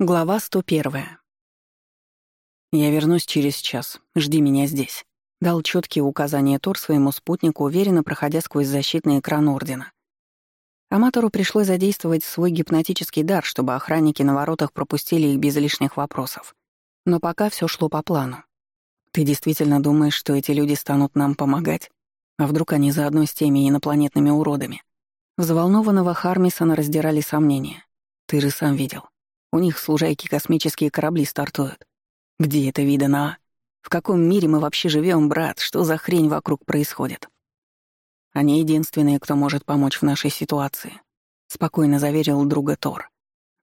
Глава 101. «Я вернусь через час. Жди меня здесь», — дал четкие указания Тор своему спутнику, уверенно проходя сквозь защитный экран Ордена. Аматору пришлось задействовать свой гипнотический дар, чтобы охранники на воротах пропустили их без лишних вопросов. Но пока все шло по плану. «Ты действительно думаешь, что эти люди станут нам помогать? А вдруг они заодно с теми инопланетными уродами?» Взволнованного Хармисона раздирали сомнения. «Ты же сам видел. У них служайки космические корабли стартуют. Где это видано, а? В каком мире мы вообще живем, брат? Что за хрень вокруг происходит? Они единственные, кто может помочь в нашей ситуации. Спокойно заверил друга Тор.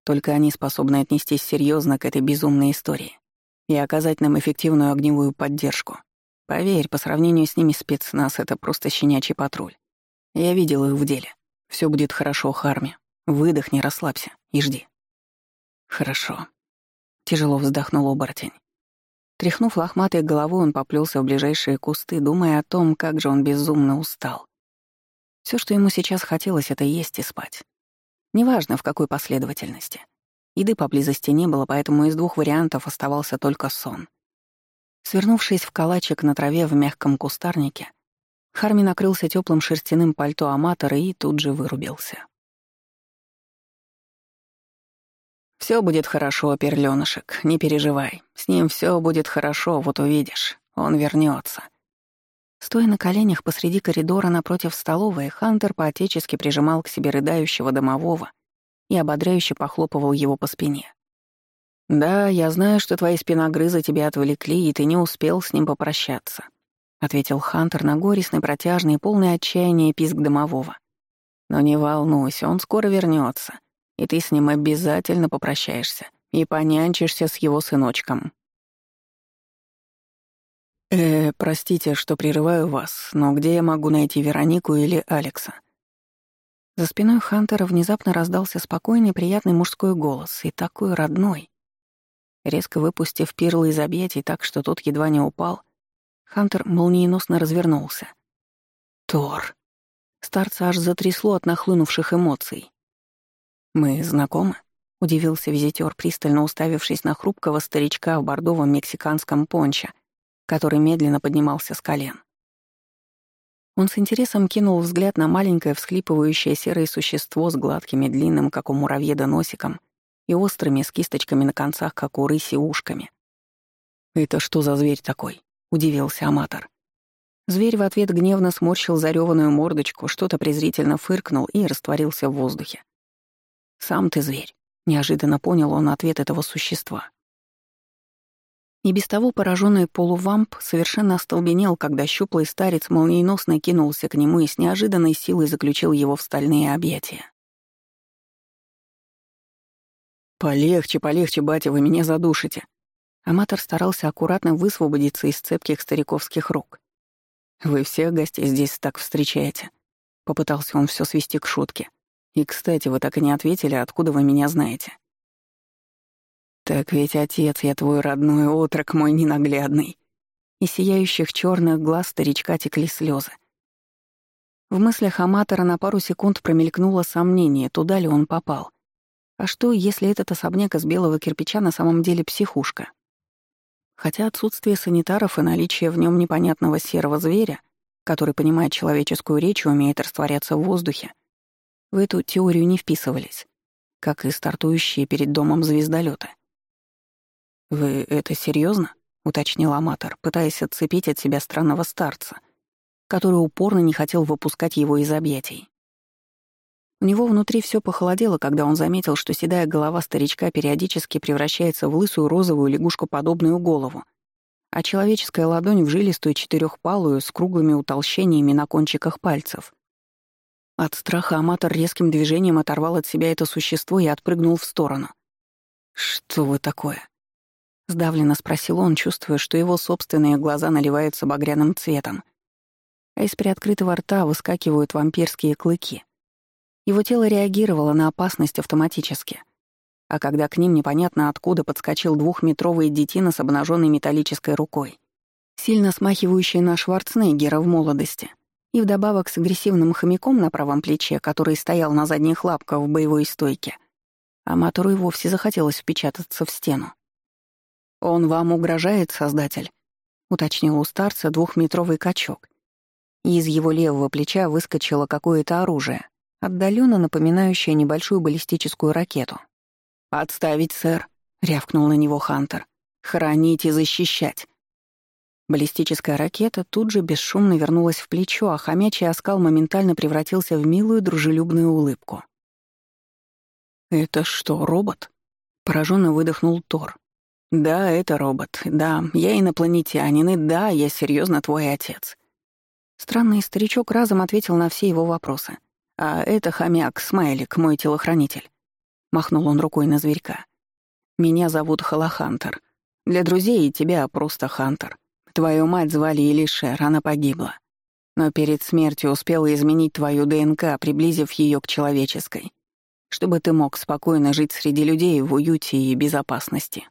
Только они способны отнестись серьезно к этой безумной истории и оказать нам эффективную огневую поддержку. Поверь, по сравнению с ними спецназ — это просто щенячий патруль. Я видел их в деле. Все будет хорошо, Харми. Выдохни, расслабься и жди. Хорошо. Тяжело вздохнул оборотень. Тряхнув лохматой головой, он поплелся в ближайшие кусты, думая о том, как же он безумно устал. Все, что ему сейчас хотелось, это есть и спать. Неважно, в какой последовательности. Еды поблизости не было, поэтому из двух вариантов оставался только сон. Свернувшись в калачик на траве в мягком кустарнике, Харми накрылся теплым шерстяным пальто аматора и тут же вырубился. Все будет хорошо, перленышек, не переживай. С ним все будет хорошо, вот увидишь. Он вернется. Стоя на коленях посреди коридора напротив столовой, Хантер поотечески прижимал к себе рыдающего домового и ободряюще похлопывал его по спине. «Да, я знаю, что твои спиногрызы тебя отвлекли, и ты не успел с ним попрощаться», — ответил Хантер на горестный, протяжный, полный отчаяния писк домового. «Но не волнуйся, он скоро вернется и ты с ним обязательно попрощаешься и понянчишься с его сыночком». «Э, простите, что прерываю вас, но где я могу найти Веронику или Алекса?» За спиной Хантера внезапно раздался спокойный, приятный мужской голос, и такой родной. Резко выпустив Пирла из объятий так, что тот едва не упал, Хантер молниеносно развернулся. «Тор!» Старца аж затрясло от нахлынувших эмоций. «Мы знакомы?» — удивился визитер, пристально уставившись на хрупкого старичка в бордовом мексиканском понче, который медленно поднимался с колен. Он с интересом кинул взгляд на маленькое всхлипывающее серое существо с гладкими длинным, как у муравьеда, носиком и острыми с кисточками на концах, как у рыси, ушками. «Это что за зверь такой?» — удивился аматор. Зверь в ответ гневно сморщил зареванную мордочку, что-то презрительно фыркнул и растворился в воздухе. Сам ты зверь», — неожиданно понял он ответ этого существа. И без того пораженный полувамп совершенно остолбенел, когда щуплый старец молниеносно кинулся к нему и с неожиданной силой заключил его в стальные объятия. «Полегче, полегче, батя, вы меня задушите!» Аматор старался аккуратно высвободиться из цепких стариковских рук. «Вы всех гостей здесь так встречаете?» Попытался он все свести к шутке. И, кстати, вы так и не ответили, откуда вы меня знаете. Так ведь, отец, я твой родной отрок, мой ненаглядный. И сияющих черных глаз старичка текли слезы. В мыслях Аматора на пару секунд промелькнуло сомнение, туда ли он попал. А что, если этот особняк из белого кирпича на самом деле психушка? Хотя отсутствие санитаров и наличие в нем непонятного серого зверя, который понимает человеческую речь и умеет растворяться в воздухе, в эту теорию не вписывались, как и стартующие перед домом звездолета. «Вы это серьезно? уточнил аматор, пытаясь отцепить от себя странного старца, который упорно не хотел выпускать его из объятий. У него внутри все похолодело, когда он заметил, что седая голова старичка периодически превращается в лысую розовую лягушкоподобную голову, а человеческая ладонь в жилистую четырехпалую с круглыми утолщениями на кончиках пальцев. От страха Аматор резким движением оторвал от себя это существо и отпрыгнул в сторону. «Что вы такое?» — сдавленно спросил он, чувствуя, что его собственные глаза наливаются багряным цветом, а из приоткрытого рта выскакивают вампирские клыки. Его тело реагировало на опасность автоматически, а когда к ним непонятно откуда подскочил двухметровый детина с обнаженной металлической рукой, сильно смахивающий на Шварценеггера в молодости — и вдобавок с агрессивным хомяком на правом плече, который стоял на задних лапках в боевой стойке, а мотору и вовсе захотелось впечататься в стену. «Он вам угрожает, Создатель?» — уточнил у старца двухметровый качок. Из его левого плеча выскочило какое-то оружие, отдаленно напоминающее небольшую баллистическую ракету. «Отставить, сэр!» — рявкнул на него Хантер. «Хранить и защищать!» Баллистическая ракета тут же бесшумно вернулась в плечо, а хомячий оскал моментально превратился в милую дружелюбную улыбку. «Это что, робот?» — пораженно выдохнул Тор. «Да, это робот. Да, я инопланетянин, и да, я серьезно твой отец». Странный старичок разом ответил на все его вопросы. «А это хомяк, Смайлик, мой телохранитель». Махнул он рукой на зверька. «Меня зовут Халахантер. Для друзей и тебя просто Хантер. Твою мать звали Илише, она погибла. Но перед смертью успела изменить твою ДНК, приблизив ее к человеческой, чтобы ты мог спокойно жить среди людей в уюте и безопасности.